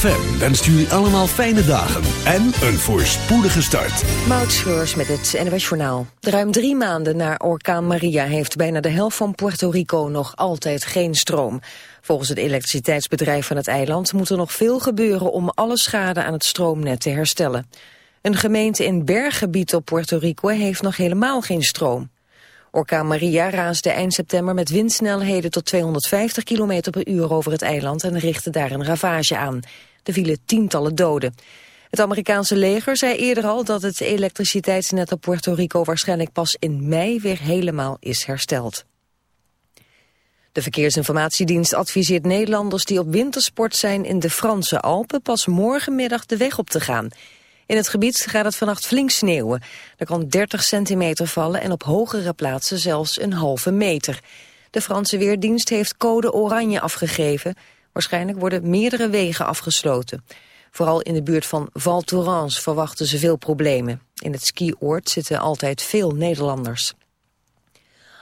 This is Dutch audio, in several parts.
ZFM wenst jullie allemaal fijne dagen en een voorspoedige start. Moutschreurs met het NWS Journaal. Ruim drie maanden na orkaan Maria heeft bijna de helft van Puerto Rico nog altijd geen stroom. Volgens het elektriciteitsbedrijf van het eiland moet er nog veel gebeuren om alle schade aan het stroomnet te herstellen. Een gemeente in berggebied op Puerto Rico heeft nog helemaal geen stroom. Orkaan Maria raasde eind september met windsnelheden tot 250 km per uur over het eiland en richtte daar een ravage aan. Er vielen tientallen doden. Het Amerikaanse leger zei eerder al dat het elektriciteitsnet op Puerto Rico waarschijnlijk pas in mei weer helemaal is hersteld. De Verkeersinformatiedienst adviseert Nederlanders die op wintersport zijn in de Franse Alpen pas morgenmiddag de weg op te gaan. In het gebied gaat het vannacht flink sneeuwen. Er kan 30 centimeter vallen en op hogere plaatsen zelfs een halve meter. De Franse Weerdienst heeft code oranje afgegeven. Waarschijnlijk worden meerdere wegen afgesloten. Vooral in de buurt van Val Thorens verwachten ze veel problemen. In het skioord zitten altijd veel Nederlanders.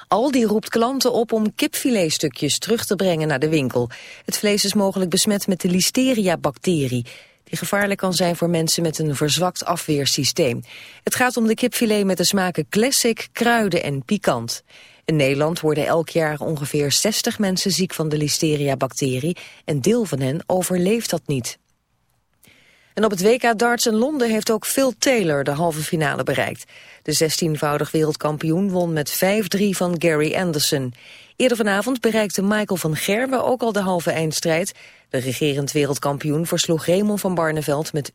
Aldi roept klanten op om kipfiletstukjes terug te brengen naar de winkel. Het vlees is mogelijk besmet met de listeria-bacterie die gevaarlijk kan zijn voor mensen met een verzwakt afweersysteem. Het gaat om de kipfilet met de smaken classic, kruiden en pikant. In Nederland worden elk jaar ongeveer 60 mensen ziek van de listeria-bacterie... en deel van hen overleeft dat niet. En op het WK darts in Londen heeft ook Phil Taylor de halve finale bereikt. De 16-voudig wereldkampioen won met 5-3 van Gary Anderson. Eerder vanavond bereikte Michael van Gerwen ook al de halve eindstrijd. De regerend wereldkampioen versloeg Raymond van Barneveld met 5-4.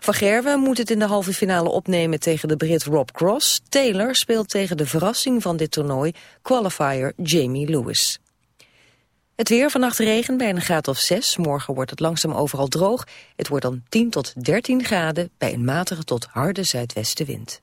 Van Gerwen moet het in de halve finale opnemen tegen de Brit Rob Cross. Taylor speelt tegen de verrassing van dit toernooi, qualifier Jamie Lewis. Het weer vannacht regen bij een graad of 6. Morgen wordt het langzaam overal droog. Het wordt dan 10 tot 13 graden bij een matige tot harde zuidwestenwind.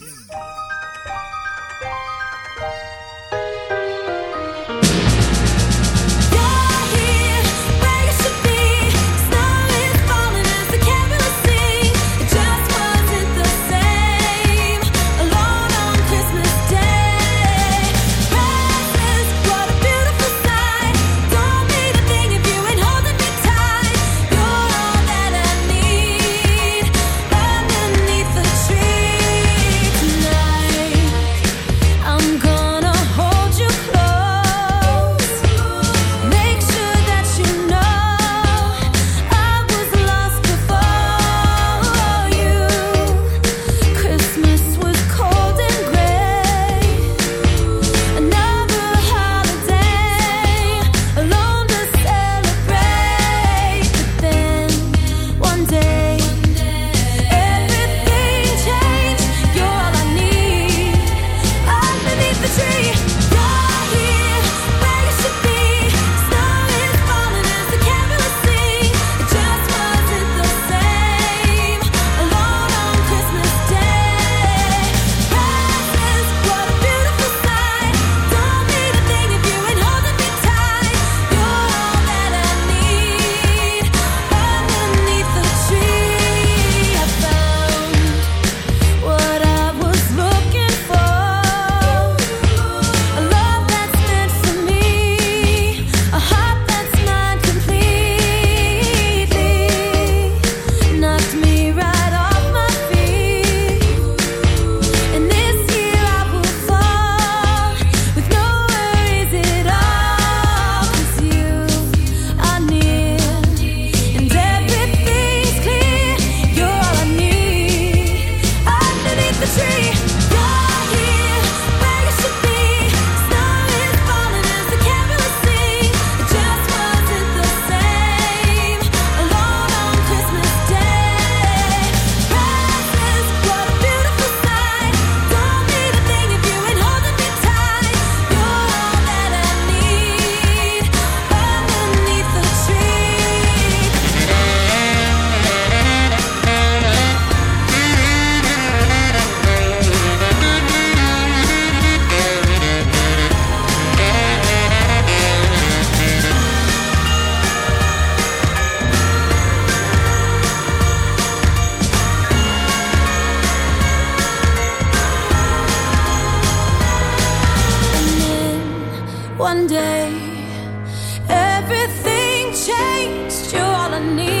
need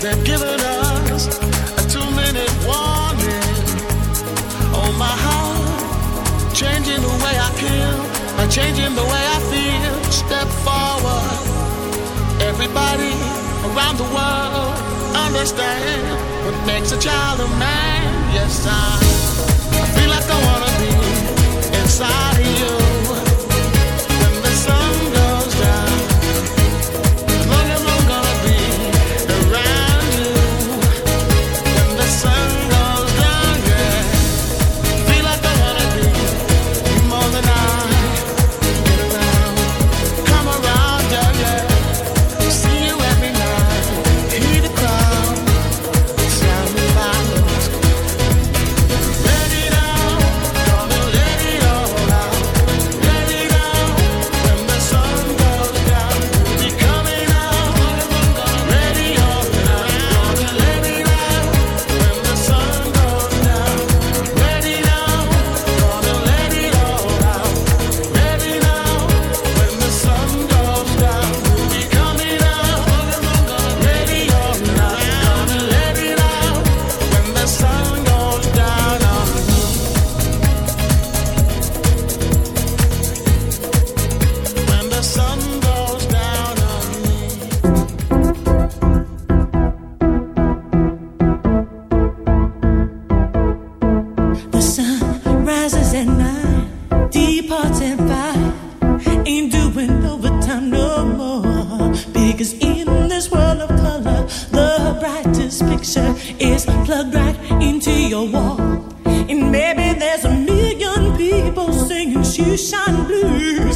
They've given us a two minute warning on my heart, changing the way I kill, by changing the way I feel. Step forward, everybody around the world understand what makes a child a man. Yes, I feel like I wanna be inside of you. you shine blue.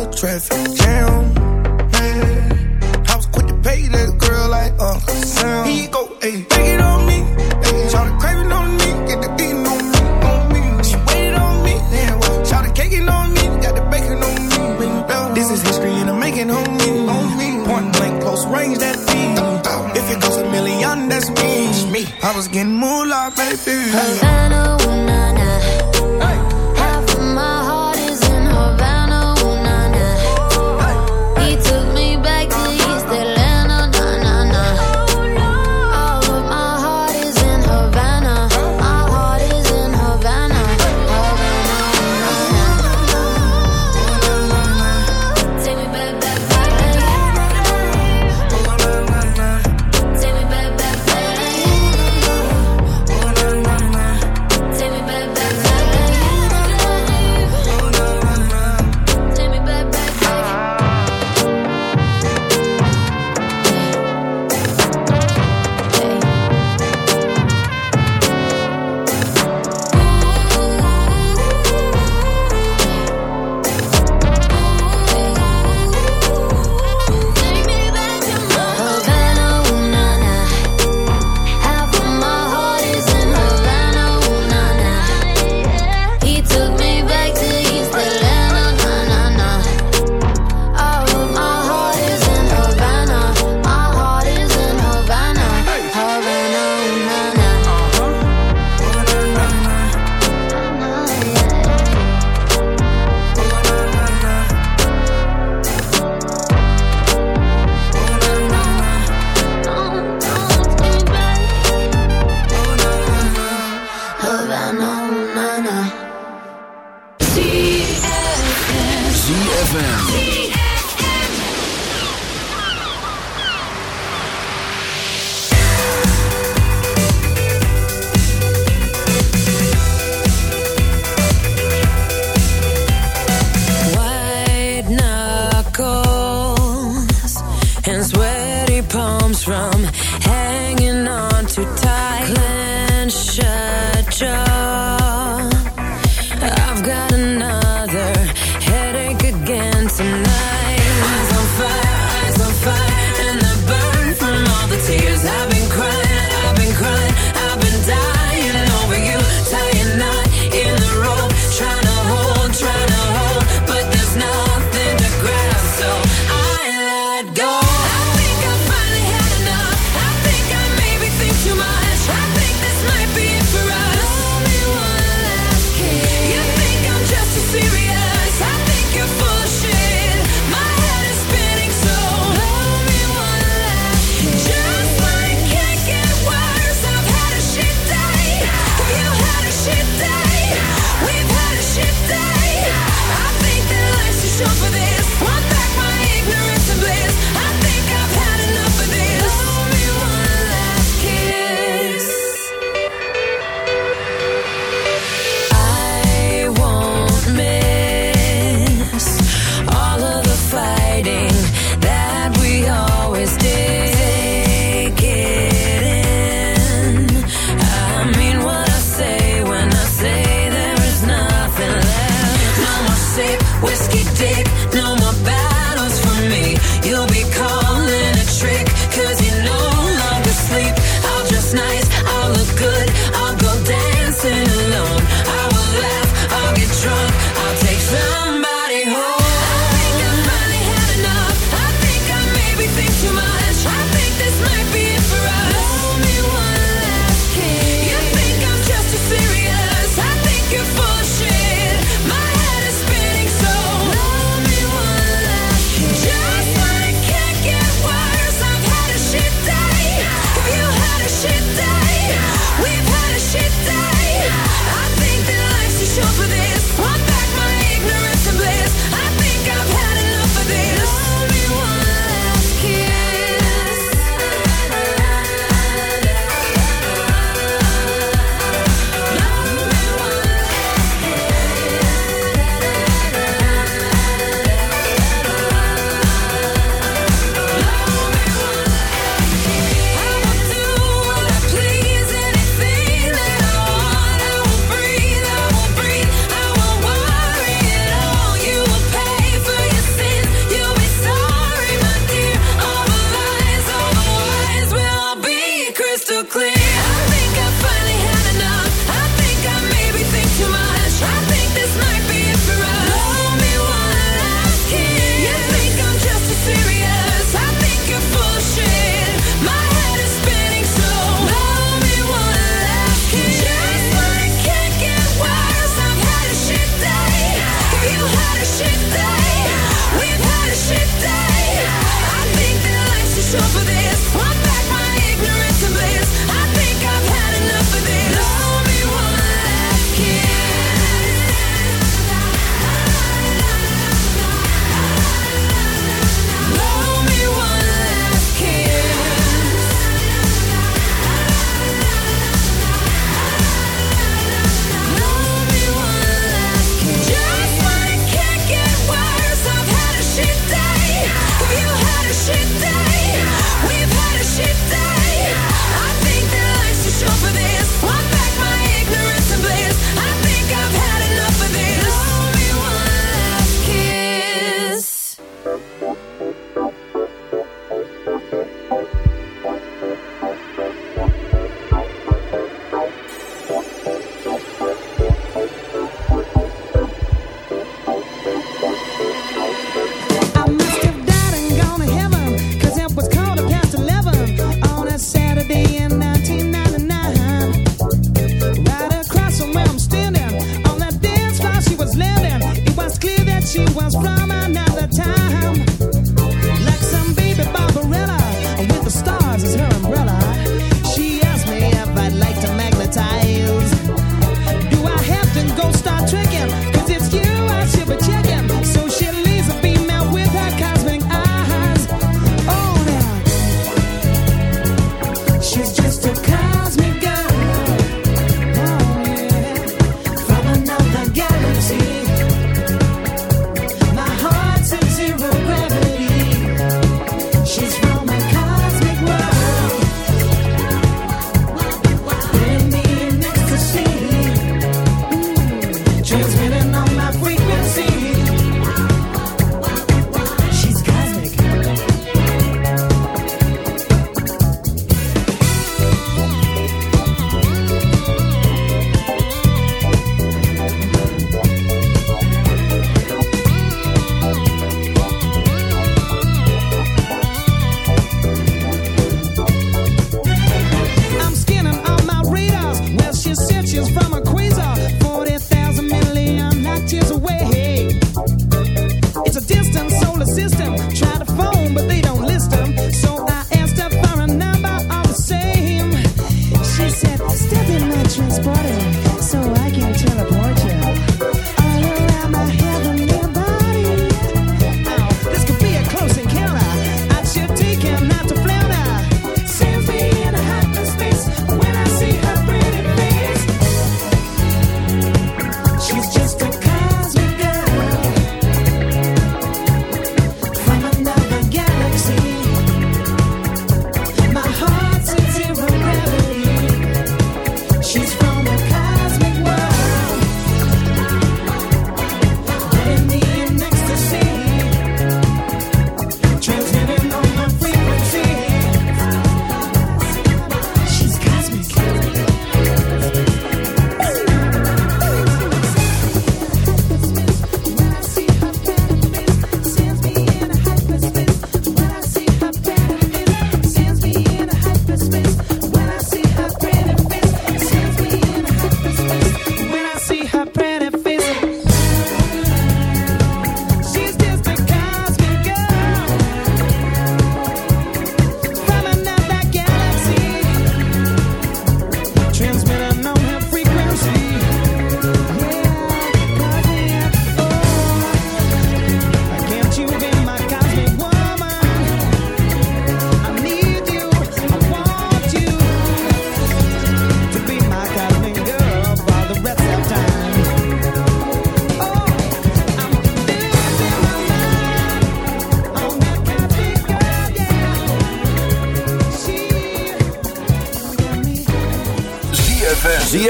A traffic jam. Man, I was quick to pay that girl like Uncle Sam. He go, ayy, take it on me. Ayy, shout it craving on me, get the beating on me, on me. She waited on me, then what? Shout it caking on me, got the bacon on me. This is history and I'm making on me, on me. Point blank, close range, that beat. If it goes a million, that's me. me. I was getting moolah, baby. Havana,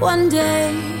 one day.